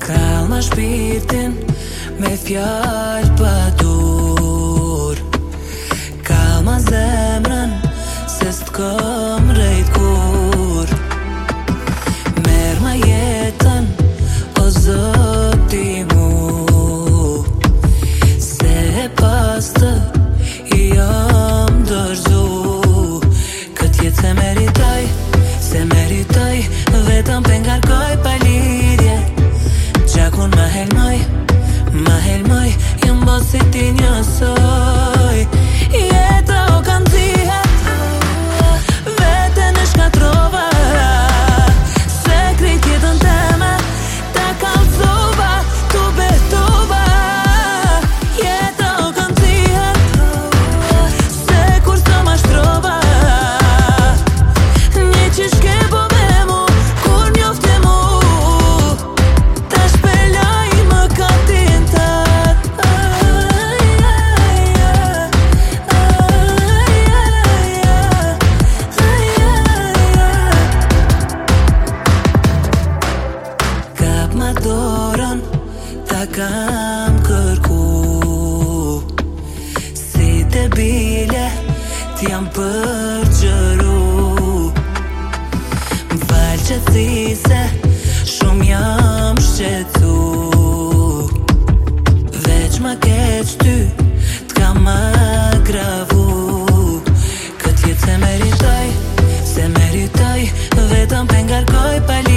Kralë ma shpirtin me fjarë pa du dorën Ta kam kërku Si të bile Ti jam përgjëru Më falë që ti se Shumë jam shqetu Veç ma keq ty Të kam ma gravu Këtë jetë se meritaj Se meritaj Vetëm pengarkoj pali